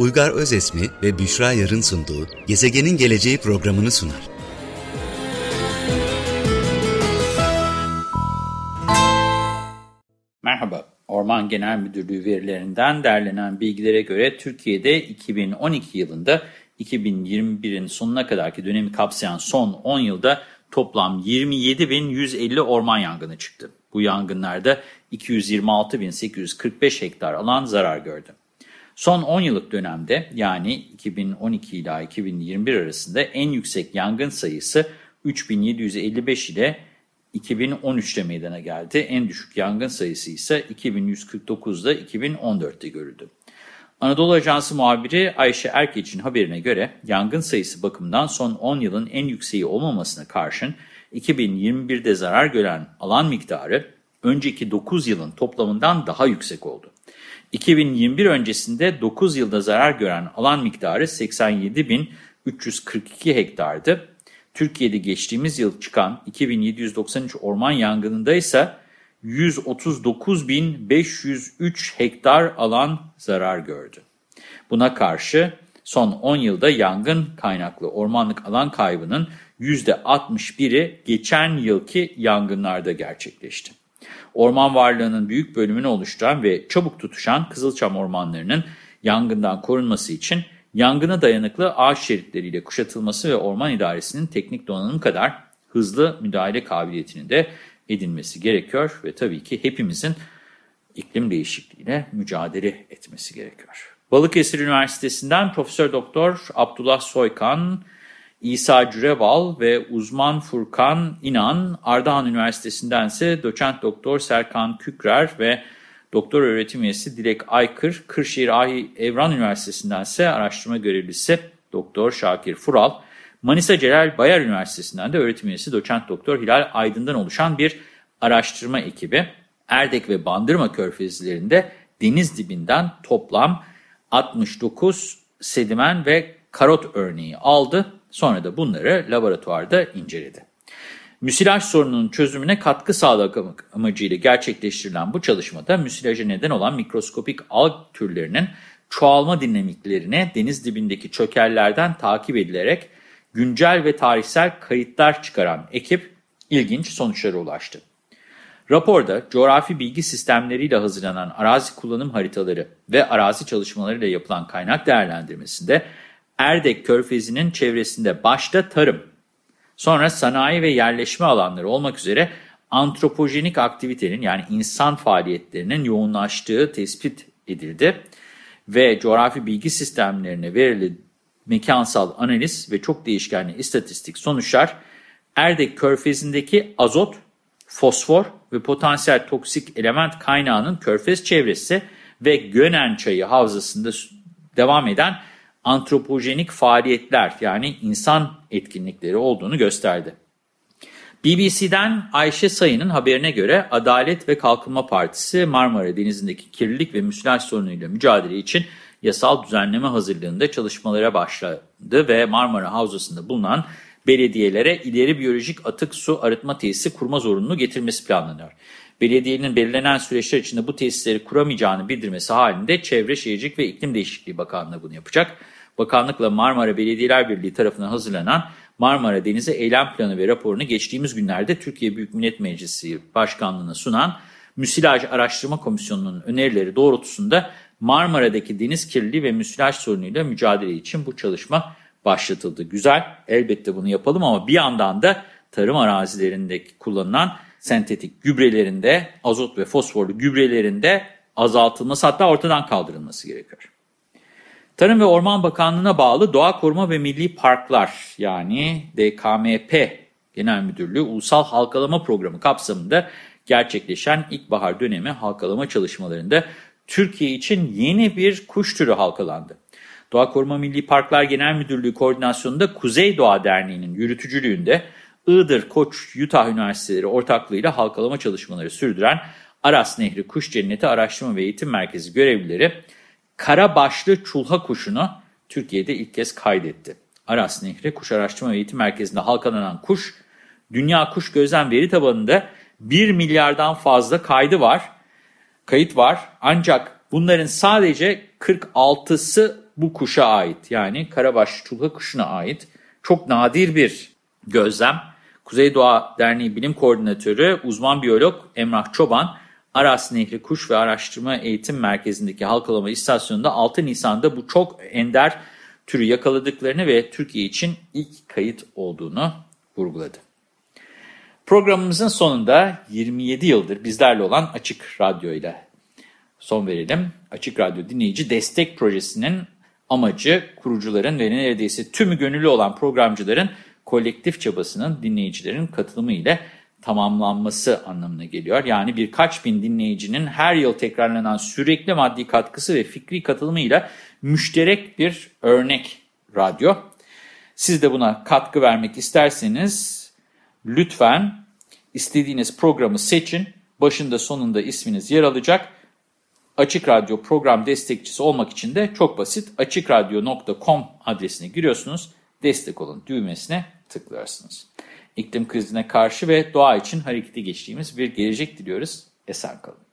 Uygar Özesmi ve Büşra Yarın sunduğu Gezegenin Geleceği programını sunar. Merhaba, Orman Genel Müdürlüğü verilerinden derlenen bilgilere göre Türkiye'de 2012 yılında 2021'in sonuna kadarki dönemi kapsayan son 10 yılda toplam 27.150 orman yangını çıktı. Bu yangınlarda 226.845 hektar alan zarar gördü. Son 10 yıllık dönemde yani 2012 ile 2021 arasında en yüksek yangın sayısı 3755 ile 2013'te meydana geldi. En düşük yangın sayısı ise 2149'da 2014'te görüldü. Anadolu Ajansı muhabiri Ayşe Erkeç'in haberine göre yangın sayısı bakımından son 10 yılın en yükseği olmamasına karşın 2021'de zarar gören alan miktarı önceki 9 yılın toplamından daha yüksek oldu. 2021 öncesinde 9 yılda zarar gören alan miktarı 87.342 hektardı. Türkiye'de geçtiğimiz yıl çıkan 2793 orman yangınında ise 139.503 hektar alan zarar gördü. Buna karşı son 10 yılda yangın kaynaklı ormanlık alan kaybının %61'i geçen yılki yangınlarda gerçekleşti. Orman varlığının büyük bölümünü oluşturan ve çabuk tutuşan Kızılçam ormanlarının yangından korunması için yangına dayanıklı ağaç şeritleriyle kuşatılması ve orman idaresinin teknik donanım kadar hızlı müdahale kabiliyetini de edinmesi gerekiyor ve tabii ki hepimizin iklim değişikliğiyle mücadele etmesi gerekiyor. Balıkesir Üniversitesi'nden Profesör Doktor Abdullah Soykan, İsa Cüreval ve uzman Furkan İnan, Ardahan Üniversitesi'nden ise doçent doktor Serkan Kükrer ve doktor öğretim üyesi Dilek Aykır, Kırşehir Ahi Evran Üniversitesi'nden ise araştırma görevlisi Doktor Şakir Fural, Manisa Celal Bayar Üniversitesi'nden de öğretim üyesi doçent doktor Hilal Aydın'dan oluşan bir araştırma ekibi, Erdek ve Bandırma körfezlerinde deniz dibinden toplam 69 sedimen ve karot örneği aldı. Sonra da bunları laboratuvarda inceledi. Müsilaj sorununun çözümüne katkı sağlamak amacıyla gerçekleştirilen bu çalışmada müsilaja neden olan mikroskopik alg türlerinin çoğalma dinamiklerini deniz dibindeki çökellerden takip edilerek güncel ve tarihsel kayıtlar çıkaran ekip ilginç sonuçlara ulaştı. Raporda coğrafi bilgi sistemleriyle hazırlanan arazi kullanım haritaları ve arazi çalışmalarıyla yapılan kaynak değerlendirmesinde Erdek Körfezi'nin çevresinde başta tarım, sonra sanayi ve yerleşme alanları olmak üzere antropojenik aktivitenin yani insan faaliyetlerinin yoğunlaştığı tespit edildi ve coğrafi bilgi sistemlerine verili mekansal analiz ve çok değişkenli istatistik sonuçlar Erdek Körfezi'ndeki azot, fosfor ve potansiyel toksik element kaynağının körfez çevresi ve Gönen Çayı havzasında devam eden antropojenik faaliyetler yani insan etkinlikleri olduğunu gösterdi. BBC'den Ayşe Sayın'ın haberine göre Adalet ve Kalkınma Partisi Marmara Denizi'ndeki kirlilik ve müsilaj sorunuyla mücadele için yasal düzenleme hazırlığında çalışmalara başladı ve Marmara Havzası'nda bulunan belediyelere ileri biyolojik atık su arıtma tesisi kurma zorunluluğu getirmesi planlanıyor. Belediyenin belirlenen süreçler içinde bu tesisleri kuramayacağını bildirmesi halinde Çevre Şehircilik ve İklim Değişikliği Bakanlığı bunu yapacak. Bakanlıkla Marmara Belediyeler Birliği tarafından hazırlanan Marmara Denizi Eylem Planı ve raporunu geçtiğimiz günlerde Türkiye Büyük Millet Meclisi Başkanlığı'na sunan Müsilaj Araştırma Komisyonu'nun önerileri doğrultusunda Marmara'daki deniz kirliliği ve müsilaj sorunuyla mücadele için bu çalışma başlatıldı. Güzel, elbette bunu yapalım ama bir yandan da tarım arazilerinde kullanılan sentetik gübrelerinde, azot ve fosforlu gübrelerinde azaltılması hatta ortadan kaldırılması gerekiyor. Tarım ve Orman Bakanlığı'na bağlı Doğa Koruma ve Milli Parklar yani DKMP Genel Müdürlüğü Ulusal Halkalama Programı kapsamında gerçekleşen ilkbahar dönemi halkalama çalışmalarında Türkiye için yeni bir kuş türü halkalandı. Doğa Koruma Milli Parklar Genel Müdürlüğü koordinasyonunda Kuzey Doğa Derneği'nin yürütücülüğünde Iğdır, Koç, Utah Üniversiteleri ortaklığıyla halkalama çalışmaları sürdüren Aras Nehri Kuş Cenneti Araştırma ve Eğitim Merkezi görevlileri karabaşlı çulha kuşunu Türkiye'de ilk kez kaydetti. Aras Nehri Kuş Araştırma ve Eğitim Merkezi'nde halkalanan kuş, Dünya Kuş Gözlem Veri Tabanı'nda 1 milyardan fazla kaydı var, kayıt var. Ancak bunların sadece 46'sı bu kuşa ait yani karabaş çulha kuşuna ait çok nadir bir gözlem. Kuzey Doğa Derneği Bilim Koordinatörü uzman biyolog Emrah Çoban, Aras Nehri Kuş ve Araştırma Eğitim Merkezi'ndeki halkalama istasyonunda 6 Nisan'da bu çok ender türü yakaladıklarını ve Türkiye için ilk kayıt olduğunu vurguladı. Programımızın sonunda 27 yıldır bizlerle olan Açık Radyo ile son verelim. Açık Radyo Dinleyici Destek Projesi'nin amacı kurucuların ve neredeyse tümü gönüllü olan programcıların kolektif çabasının dinleyicilerin katılımı ile tamamlanması anlamına geliyor. Yani birkaç bin dinleyicinin her yıl tekrarlanan sürekli maddi katkısı ve fikri katılımıyla müşterek bir örnek radyo. Siz de buna katkı vermek isterseniz lütfen istediğiniz programı seçin. Başında sonunda isminiz yer alacak. Açık Radyo program destekçisi olmak için de çok basit. açıkradyo.com adresine giriyorsunuz. Destek olun düğmesine tıklıyorsunuz. İklim krizine karşı ve doğa için harekete geçtiğimiz bir gelecek diliyoruz. Esen kalın.